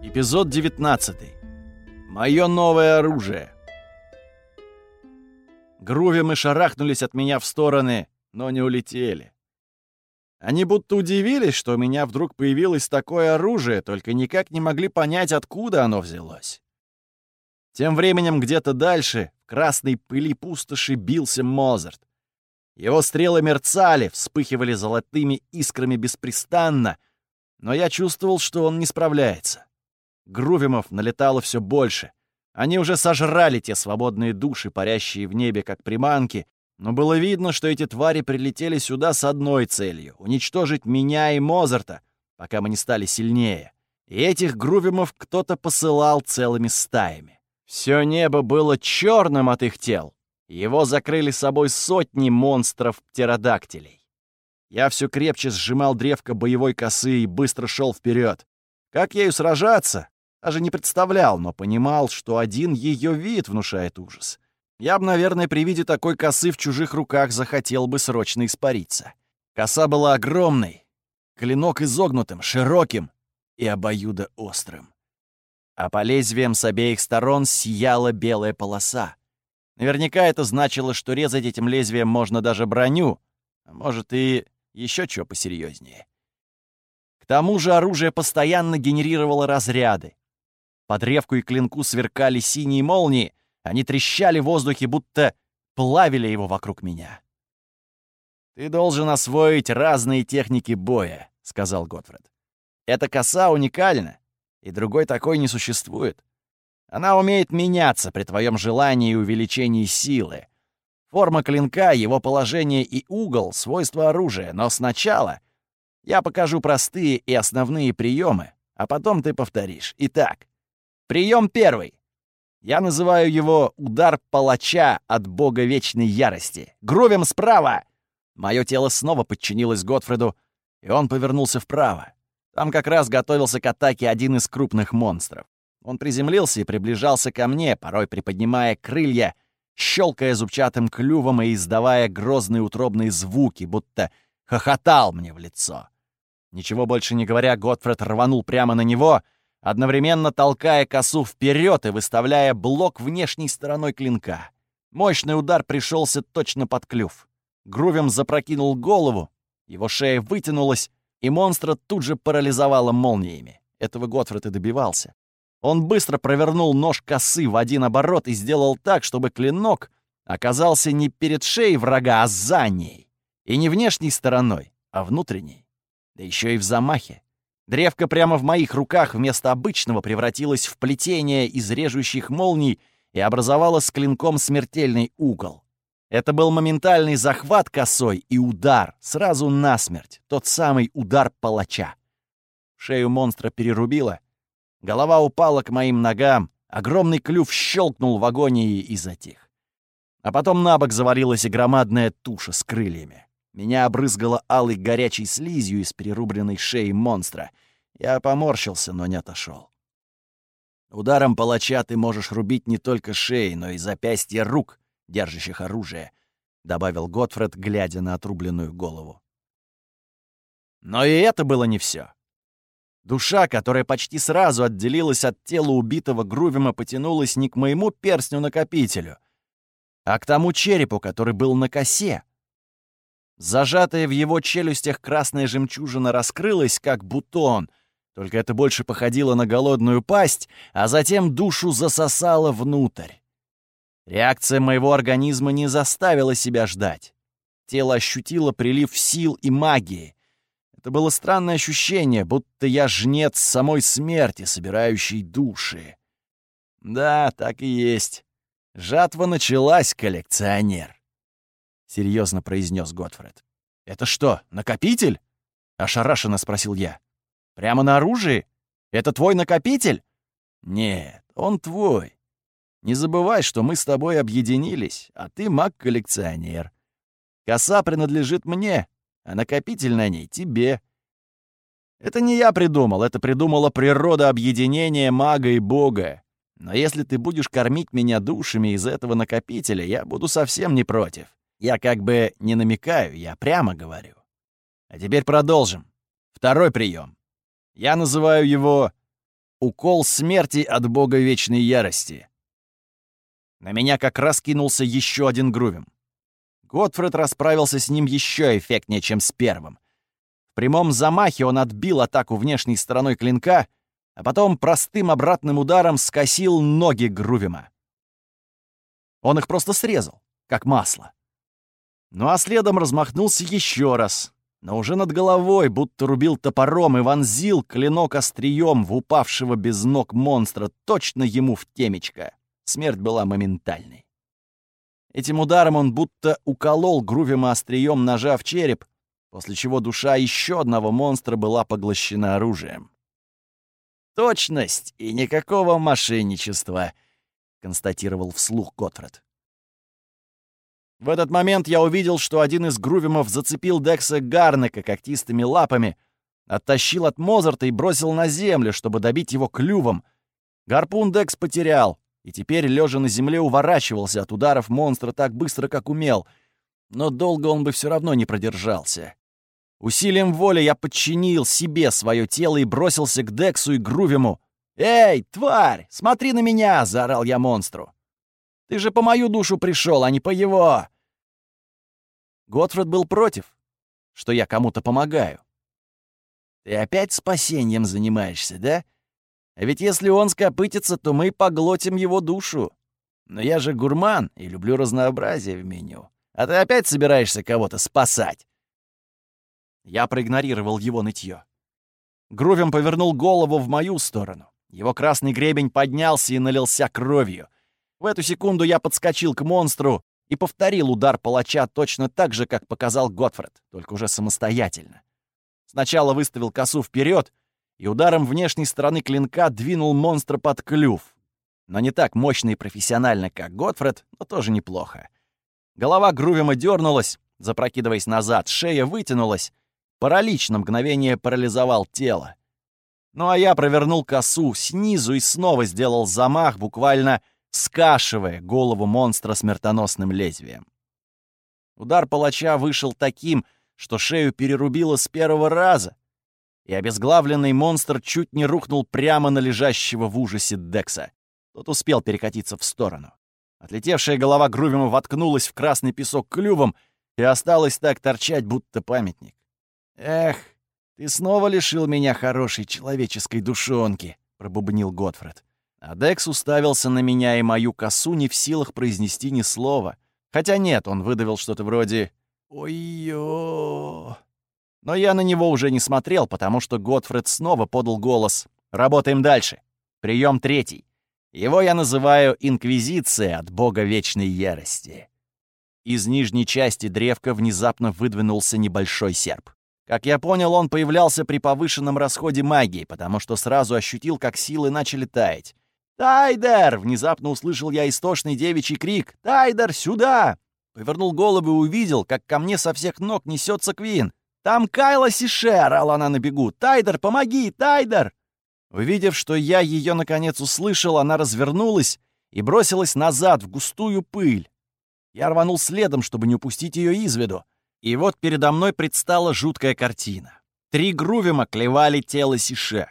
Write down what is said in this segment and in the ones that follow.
Эпизод 19. Мое новое оружие. Грувим и шарахнулись от меня в стороны, но не улетели. Они будто удивились, что у меня вдруг появилось такое оружие, только никак не могли понять, откуда оно взялось. Тем временем где-то дальше, в красной пыли пустоши, бился Мозарт. Его стрелы мерцали, вспыхивали золотыми искрами беспрестанно, но я чувствовал, что он не справляется. Грувимов налетало все больше. Они уже сожрали те свободные души, парящие в небе, как приманки, но было видно, что эти твари прилетели сюда с одной целью — уничтожить меня и Мозарта, пока мы не стали сильнее. И этих грувимов кто-то посылал целыми стаями. Все небо было черным от их тел. Его закрыли собой сотни монстров-птеродактилей. Я все крепче сжимал древко боевой косы и быстро шел вперед. Как ею сражаться? Даже не представлял, но понимал, что один ее вид внушает ужас. Я бы, наверное, при виде такой косы в чужих руках захотел бы срочно испариться. Коса была огромной, клинок изогнутым, широким и обоюдоострым. А по лезвиям с обеих сторон сияла белая полоса. Наверняка это значило, что резать этим лезвием можно даже броню, а может и еще что посерьезнее. К тому же оружие постоянно генерировало разряды. По древку и клинку сверкали синие молнии, они трещали в воздухе, будто плавили его вокруг меня. «Ты должен освоить разные техники боя», — сказал Готфред. «Эта коса уникальна, и другой такой не существует. Она умеет меняться при твоем желании и увеличении силы. Форма клинка, его положение и угол — свойства оружия, но сначала я покажу простые и основные приемы, а потом ты повторишь. Итак, прием первый. Я называю его «удар палача от бога вечной ярости». Грувим справа! Мое тело снова подчинилось Готфреду, и он повернулся вправо. Там как раз готовился к атаке один из крупных монстров. Он приземлился и приближался ко мне, порой приподнимая крылья, щелкая зубчатым клювом и издавая грозные утробные звуки, будто хохотал мне в лицо. Ничего больше не говоря, Готфред рванул прямо на него — одновременно толкая косу вперед и выставляя блок внешней стороной клинка. Мощный удар пришелся точно под клюв. Грувем запрокинул голову, его шея вытянулась, и монстра тут же парализовало молниями. Этого Готфред и добивался. Он быстро провернул нож косы в один оборот и сделал так, чтобы клинок оказался не перед шеей врага, а за ней. И не внешней стороной, а внутренней. Да еще и в замахе. Древко прямо в моих руках вместо обычного превратилось в плетение из режущих молний и образовало с клинком смертельный угол. Это был моментальный захват косой и удар, сразу насмерть, тот самый удар палача. Шею монстра перерубило, голова упала к моим ногам, огромный клюв щелкнул в агонии и затих. А потом на бок завалилась и громадная туша с крыльями. Меня обрызгало алой горячей слизью из перерубленной шеи монстра. Я поморщился, но не отошел. Ударом палача ты можешь рубить не только шеи, но и запястья рук, держащих оружие, — добавил Готфред, глядя на отрубленную голову. Но и это было не все. Душа, которая почти сразу отделилась от тела убитого Грувима, потянулась не к моему перстню-накопителю, а к тому черепу, который был на косе, Зажатая в его челюстях красная жемчужина раскрылась, как бутон, только это больше походило на голодную пасть, а затем душу засосало внутрь. Реакция моего организма не заставила себя ждать. Тело ощутило прилив сил и магии. Это было странное ощущение, будто я жнец самой смерти, собирающий души. Да, так и есть. Жатва началась, коллекционер. — серьезно произнес Готфред. «Это что, накопитель?» — ошарашенно спросил я. «Прямо на оружии? Это твой накопитель?» «Нет, он твой. Не забывай, что мы с тобой объединились, а ты маг-коллекционер. Коса принадлежит мне, а накопитель на ней тебе. Это не я придумал, это придумала природа объединения мага и бога. Но если ты будешь кормить меня душами из этого накопителя, я буду совсем не против. Я как бы не намекаю, я прямо говорю. А теперь продолжим. Второй прием. Я называю его Укол смерти от бога вечной ярости. На меня как раз кинулся еще один грувим. Готфред расправился с ним еще эффектнее, чем с первым. В прямом замахе он отбил атаку внешней стороной клинка, а потом простым обратным ударом скосил ноги Грувима. Он их просто срезал, как масло. Ну а следом размахнулся еще раз, но уже над головой, будто рубил топором и вонзил клинок острием в упавшего без ног монстра точно ему в темечко. Смерть была моментальной. Этим ударом он будто уколол Грувима острием ножа в череп, после чего душа еще одного монстра была поглощена оружием. «Точность и никакого мошенничества», — констатировал вслух Готфред. В этот момент я увидел, что один из грувимов зацепил Декса Гарнека когтистыми лапами, оттащил от Мозарта и бросил на землю, чтобы добить его клювом. Гарпун Декс потерял, и теперь, лежа на земле, уворачивался от ударов монстра так быстро, как умел. Но долго он бы все равно не продержался. Усилием воли я подчинил себе свое тело и бросился к Дексу и Грувиму. «Эй, тварь, смотри на меня!» — заорал я монстру. Ты же по мою душу пришел, а не по его!» Готфред был против, что я кому-то помогаю. «Ты опять спасением занимаешься, да? А ведь если он скопытится, то мы поглотим его душу. Но я же гурман и люблю разнообразие в меню. А ты опять собираешься кого-то спасать?» Я проигнорировал его нытье. Грувем повернул голову в мою сторону. Его красный гребень поднялся и налился кровью — в эту секунду я подскочил к монстру и повторил удар палача точно так же, как показал Готфред, только уже самостоятельно. Сначала выставил косу вперед и ударом внешней стороны клинка двинул монстра под клюв. Но не так мощно и профессионально, как Готфред, но тоже неплохо. Голова Грувима дернулась, запрокидываясь назад, шея вытянулась. Паралич на мгновение парализовал тело. Ну а я провернул косу снизу и снова сделал замах, буквально скашивая голову монстра смертоносным лезвием. Удар палача вышел таким, что шею перерубило с первого раза, и обезглавленный монстр чуть не рухнул прямо на лежащего в ужасе Декса. Тот успел перекатиться в сторону. Отлетевшая голова Грувима воткнулась в красный песок клювом и осталась так торчать, будто памятник. «Эх, ты снова лишил меня хорошей человеческой душонки», — пробубнил Готфред. А Декс уставился на меня и мою косу не в силах произнести ни слова. Хотя нет, он выдавил что-то вроде «Ой-ё». Но я на него уже не смотрел, потому что Готфред снова подал голос. «Работаем дальше. Прием третий. Его я называю «Инквизиция от бога вечной ярости». Из нижней части древка внезапно выдвинулся небольшой серп. Как я понял, он появлялся при повышенном расходе магии, потому что сразу ощутил, как силы начали таять. «Тайдер!» — внезапно услышал я истошный девичий крик. «Тайдер, сюда!» Повернул голову и увидел, как ко мне со всех ног несется Квин. «Там Кайла Сише!» — орала она на бегу. «Тайдер, помоги! Тайдер!» Увидев, что я ее наконец услышал, она развернулась и бросилась назад в густую пыль. Я рванул следом, чтобы не упустить ее из виду. И вот передо мной предстала жуткая картина. Три грувима клевали тело Сише.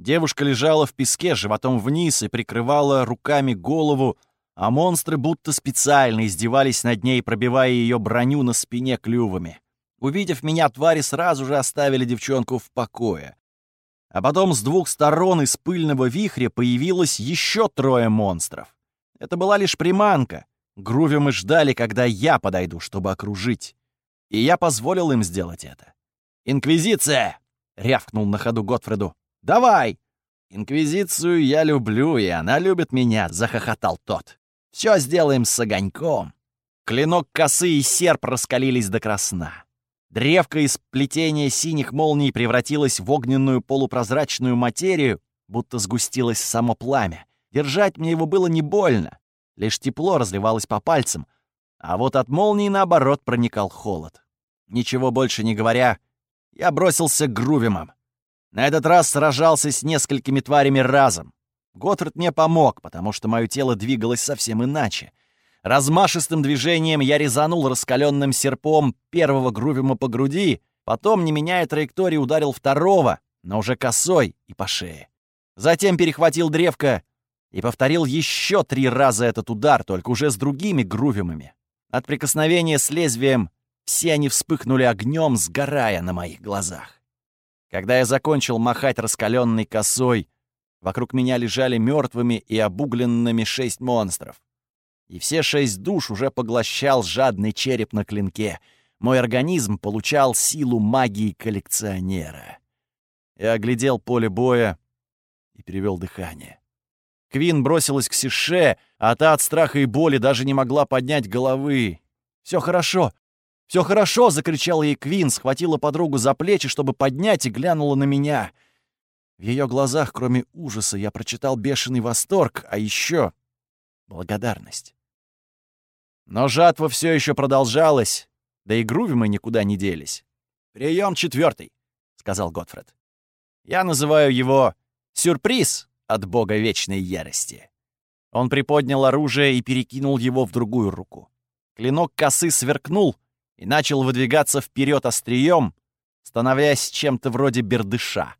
Девушка лежала в песке животом вниз и прикрывала руками голову, а монстры будто специально издевались над ней, пробивая ее броню на спине клювами. Увидев меня, твари сразу же оставили девчонку в покое. А потом с двух сторон из пыльного вихря появилось еще трое монстров. Это была лишь приманка. Груви мы ждали, когда я подойду, чтобы окружить. И я позволил им сделать это. «Инквизиция!» — рявкнул на ходу Готфреду. Давай!» «Инквизицию я люблю, и она любит меня», — захохотал тот. «Все сделаем с огоньком». Клинок косы и серп раскалились до красна. Древко из плетения синих молний превратилось в огненную полупрозрачную материю, будто сгустилось само пламя. Держать мне его было не больно, лишь тепло разливалось по пальцам, а вот от молнии, наоборот, проникал холод. Ничего больше не говоря, я бросился к грувимам. На этот раз сражался с несколькими тварями разом. Готфред мне помог, потому что мое тело двигалось совсем иначе. Размашистым движением я резанул раскаленным серпом первого грувима по груди, потом, не меняя траектории, ударил второго, но уже косой и по шее. Затем перехватил древко и повторил еще три раза этот удар, только уже с другими грувимами. От прикосновения с лезвием все они вспыхнули огнем, сгорая на моих глазах. Когда я закончил махать раскаленной косой, вокруг меня лежали мертвыми и обугленными шесть монстров. И все шесть душ уже поглощал жадный череп на клинке. Мой организм получал силу магии коллекционера. Я оглядел поле боя и перевел дыхание. Квин бросилась к Сише, а та от страха и боли даже не могла поднять головы. «Все хорошо! Все хорошо!» — закричала ей Квин, схватила подругу за плечи, чтобы поднять, и глянула на меня. В ее глазах, кроме ужаса, я прочитал бешеный восторг, а еще благодарность. Но жатва все еще продолжалась, да и груви мы никуда не делись. Прием четвертый, сказал Готфред. «Я называю его сюрприз» от бога вечной ярости. Он приподнял оружие и перекинул его в другую руку. Клинок косы сверкнул и начал выдвигаться вперед острием, становясь чем-то вроде бердыша.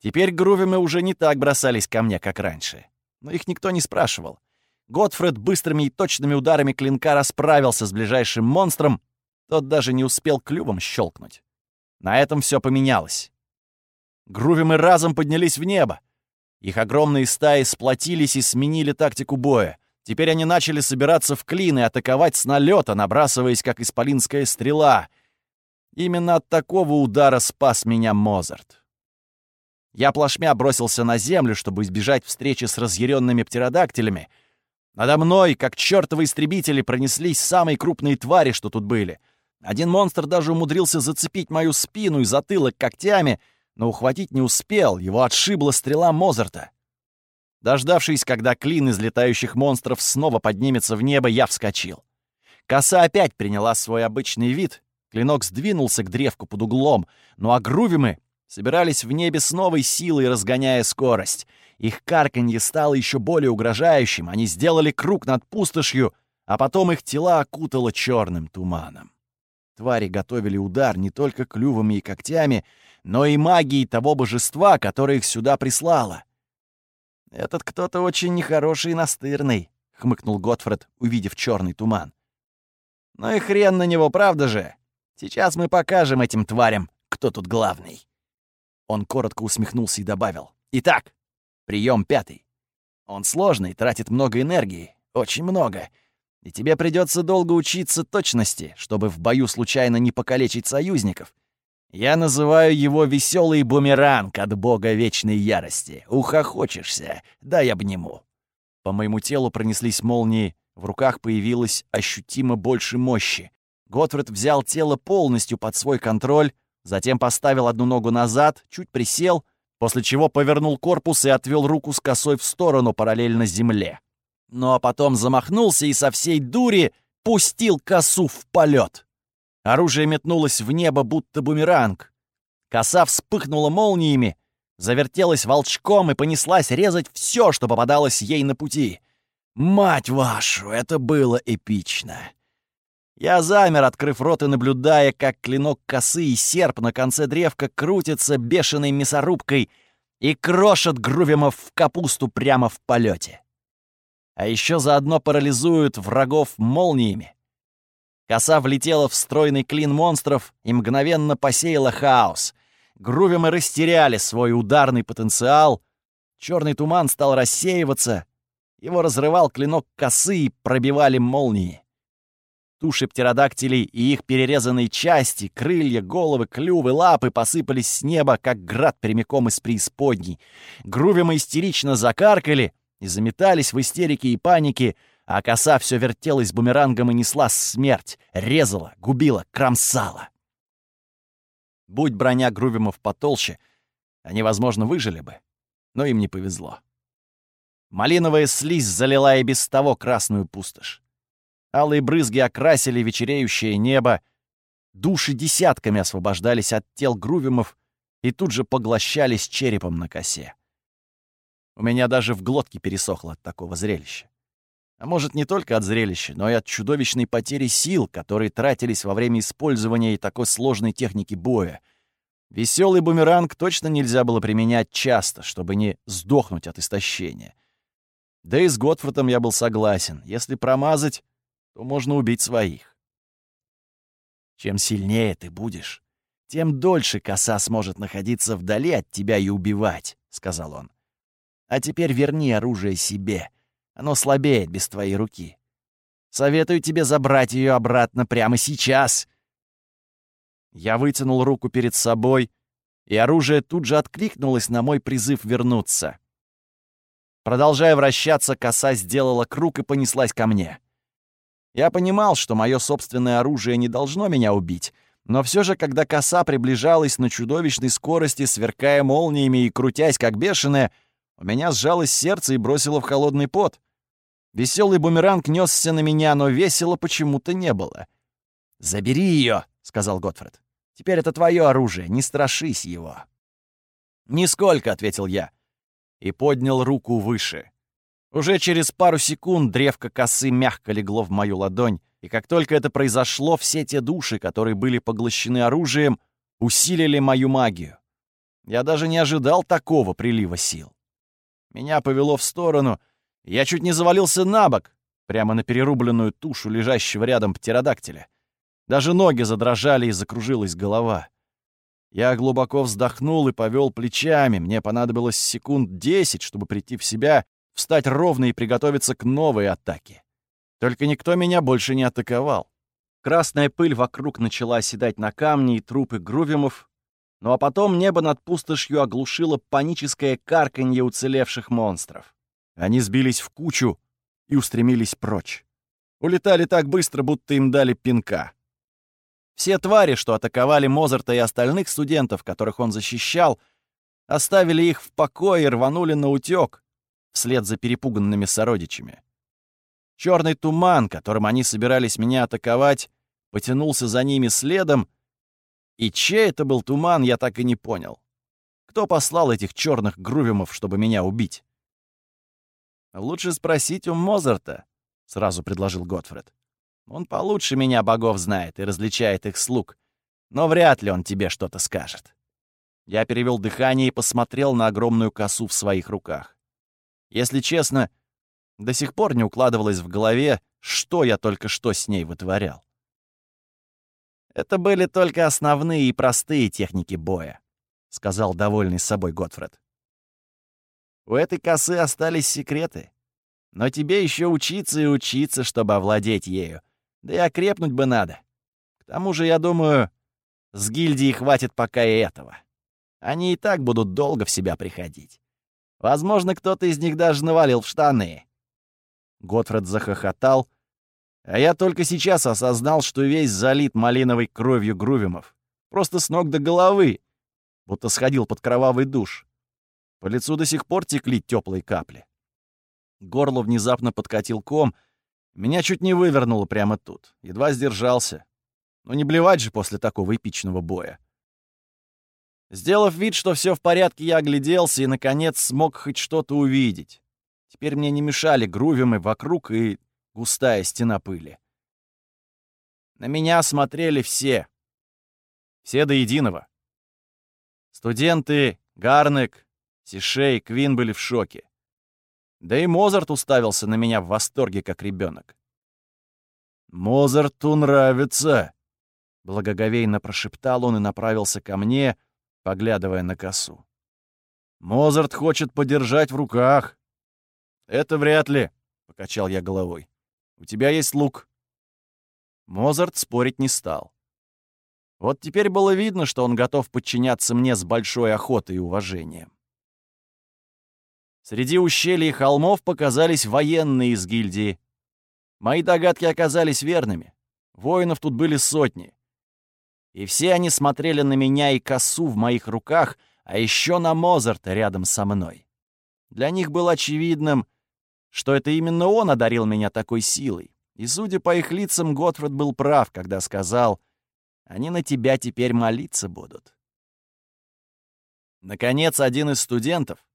Теперь грувимы уже не так бросались ко мне, как раньше. Но их никто не спрашивал. Готфред быстрыми и точными ударами клинка расправился с ближайшим монстром, тот даже не успел клювом щелкнуть. На этом все поменялось. Грувимы разом поднялись в небо. Их огромные стаи сплотились и сменили тактику боя. Теперь они начали собираться в клин и атаковать с налета, набрасываясь, как исполинская стрела. Именно от такого удара спас меня Мозарт. Я плашмя бросился на землю, чтобы избежать встречи с разъяренными птеродактилями. Надо мной, как чертовы истребители, пронеслись самые крупные твари, что тут были. Один монстр даже умудрился зацепить мою спину и затылок когтями — но ухватить не успел, его отшибла стрела Мозарта. Дождавшись, когда клин из летающих монстров снова поднимется в небо, я вскочил. Коса опять приняла свой обычный вид, клинок сдвинулся к древку под углом, но агрувимы собирались в небе с новой силой, разгоняя скорость. Их карканье стало еще более угрожающим, они сделали круг над пустошью, а потом их тела окутало черным туманом. Твари готовили удар не только клювами и когтями, но и магией того божества, которое их сюда прислало. «Этот кто-то очень нехороший и настырный», — хмыкнул Готфред, увидев черный туман. «Ну и хрен на него, правда же? Сейчас мы покажем этим тварям, кто тут главный». Он коротко усмехнулся и добавил. «Итак, прием пятый. Он сложный, тратит много энергии, очень много. И тебе придется долго учиться точности, чтобы в бою случайно не покалечить союзников. Я называю его веселый бумеранг от бога вечной ярости. Ухохочешься, дай обниму. По моему телу пронеслись молнии, в руках появилось ощутимо больше мощи. Готфред взял тело полностью под свой контроль, затем поставил одну ногу назад, чуть присел, после чего повернул корпус и отвел руку с косой в сторону параллельно земле. Ну а потом замахнулся и со всей дури пустил косу в полет. Оружие метнулось в небо, будто бумеранг. Коса вспыхнула молниями, завертелась волчком и понеслась резать все, что попадалось ей на пути. Мать вашу, это было эпично. Я замер, открыв рот и наблюдая, как клинок косы и серп на конце древка крутится бешеной мясорубкой и крошат грувимов в капусту прямо в полете. А еще заодно парализуют врагов молниями. Коса влетела в стройный клин монстров и мгновенно посеяла хаос. Грувимы растеряли свой ударный потенциал. Черный туман стал рассеиваться. Его разрывал клинок косы и пробивали молнии. Туши птеродактилей и их перерезанные части, крылья, головы, клювы, лапы посыпались с неба, как град прямиком из преисподней. Грувимы истерично закаркали и заметались в истерике и панике, а коса все вертелась бумерангом и несла смерть, резала, губила, кромсала. Будь броня Грувимов потолще, они, возможно, выжили бы, но им не повезло. Малиновая слизь залила и без того красную пустошь. Алые брызги окрасили вечереющее небо, души десятками освобождались от тел Грувимов и тут же поглощались черепом на косе. У меня даже в глотке пересохло от такого зрелища. А может, не только от зрелища, но и от чудовищной потери сил, которые тратились во время использования и такой сложной техники боя. Веселый бумеранг точно нельзя было применять часто, чтобы не сдохнуть от истощения. Да и с Готфротом я был согласен. Если промазать, то можно убить своих. Чем сильнее ты будешь, тем дольше коса сможет находиться вдали от тебя и убивать, — сказал он. А теперь верни оружие себе. Оно слабеет без твоей руки. Советую тебе забрать ее обратно прямо сейчас. Я вытянул руку перед собой, и оружие тут же откликнулось на мой призыв вернуться. Продолжая вращаться, коса сделала круг и понеслась ко мне. Я понимал, что мое собственное оружие не должно меня убить, но все же, когда коса приближалась на чудовищной скорости, сверкая молниями и крутясь как бешеная, у меня сжалось сердце и бросило в холодный пот. Веселый бумеранг несся на меня, но весело почему-то не было. «Забери ее, сказал Готфред. Теперь это твое оружие, не страшись его». «Нисколько», — ответил я, и поднял руку выше. Уже через пару секунд древко косы мягко легло в мою ладонь, и как только это произошло, все те души, которые были поглощены оружием, усилили мою магию. Я даже не ожидал такого прилива сил. Меня повело в сторону, я чуть не завалился на бок, прямо на перерубленную тушу лежащего рядом птеродактиля. Даже ноги задрожали и закружилась голова. Я глубоко вздохнул и повел плечами. Мне понадобилось секунд десять, чтобы прийти в себя, встать ровно и приготовиться к новой атаке. Только никто меня больше не атаковал. Красная пыль вокруг начала оседать на камни и трупы грувимов, ну а потом небо над пустошью оглушило паническое карканье уцелевших монстров. Они сбились в кучу и устремились прочь. Улетали так быстро, будто им дали пинка. Все твари, что атаковали Мозарта и остальных студентов, которых он защищал, оставили их в покое и рванули на утёк, вслед за перепуганными сородичами. Черный туман, которым они собирались меня атаковать, потянулся за ними следом, и чей это был туман, я так и не понял. Кто послал этих черных грувимов, чтобы меня убить? «Лучше спросить у Мозарта», — сразу предложил Готфред. Он получше меня богов знает и различает их слуг, но вряд ли он тебе что-то скажет. Я перевел дыхание и посмотрел на огромную косу в своих руках. Если честно, до сих пор не укладывалось в голове, что я только что с ней вытворял. «Это были только основные и простые техники боя», — сказал довольный собой Готфред. «У этой косы остались секреты, но тебе еще учиться и учиться, чтобы овладеть ею, да и окрепнуть бы надо. К тому же, я думаю, с гильдии хватит пока и этого. Они и так будут долго в себя приходить. Возможно, кто-то из них даже навалил в штаны. Готфред захохотал, а я только сейчас осознал, что весь залит малиновой кровью грувимов. Просто с ног до головы, будто сходил под кровавый душ. По лицу до сих пор текли теплые капли. Горло внезапно подкатил ком — меня чуть не вывернуло прямо тут. Едва сдержался. Но не блевать же после такого эпичного боя. Сделав вид, что все в порядке, я огляделся и, наконец, смог хоть что-то увидеть. Теперь мне не мешали грувимы вокруг и густая стена пыли. На меня смотрели все. Все до единого. Студенты, Гарнек, Сишей, Квин были в шоке. Да и Мозарт уставился на меня в восторге, как ребенок. «Мозарту нравится!» — благоговейно прошептал он и направился ко мне, поглядывая на косу. «Мозарт хочет подержать в руках». «Это вряд ли», — покачал я головой. «У тебя есть лук». Мозарт спорить не стал. Вот теперь было видно, что он готов подчиняться мне с большой охотой и уважением. Среди ущелий холмов показались военные из гильдии. Мои догадки оказались верными. Воинов тут были сотни. И все они смотрели на меня и косу в моих руках, а еще на Мозарта рядом со мной. Для них было очевидным, что это именно он одарил меня такой силой. И, судя по их лицам, Готфред был прав, когда сказал, «Они на тебя теперь молиться будут». Наконец, один из студентов,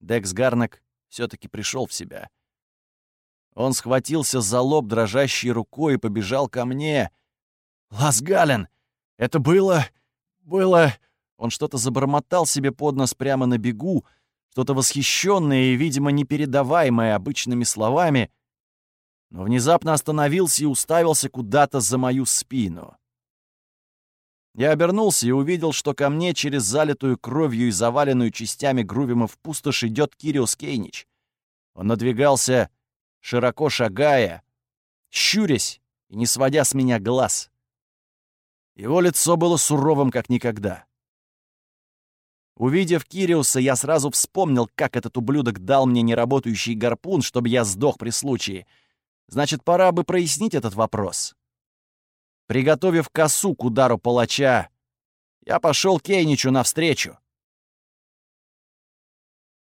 Декс Гарнак все-таки пришел в себя. Он схватился за лоб дрожащей рукой и побежал ко мне. «Ласгален! Это было... было... Он что-то забормотал себе под нос прямо на бегу, что-то восхищенное и, видимо, непередаваемое обычными словами, но внезапно остановился и уставился куда-то за мою спину. Я обернулся и увидел, что ко мне через залитую кровью и заваленную частями грувимов пустошь идет Кириус Кейнич. Он надвигался, широко шагая, щурясь и не сводя с меня глаз. Его лицо было суровым, как никогда. Увидев Кириуса, я сразу вспомнил, как этот ублюдок дал мне неработающий гарпун, чтобы я сдох при случае. Значит, пора бы прояснить этот вопрос. Приготовив косу к удару палача, я пошел Кейничу навстречу.